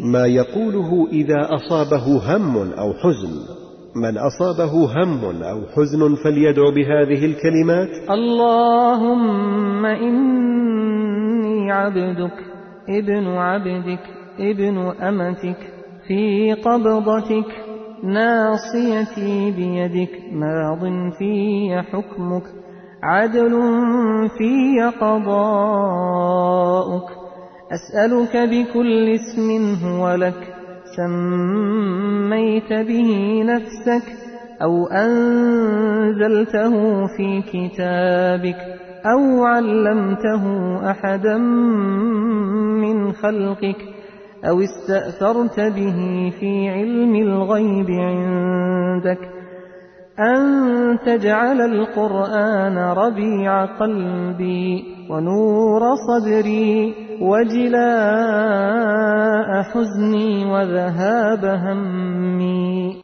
ما يقوله إذا أصابه هم أو حزن. من أصابه هم أو حزن فليدعو بهذه الكلمات. اللهم إني عبدك ابن عبدك ابن أمتك في قبضتك ناصيتي بيدك ماض في حكمك عدل في قضاؤك. أسألك بكل اسم هو لك سميت به نفسك أو أنزلته في كتابك أو علمته أحدا من خلقك أو استأثرت به في علم الغيب عندك أن تجعل القرآن ربيع قلبي ونور صدري وجلاء حزني وذهاب همي.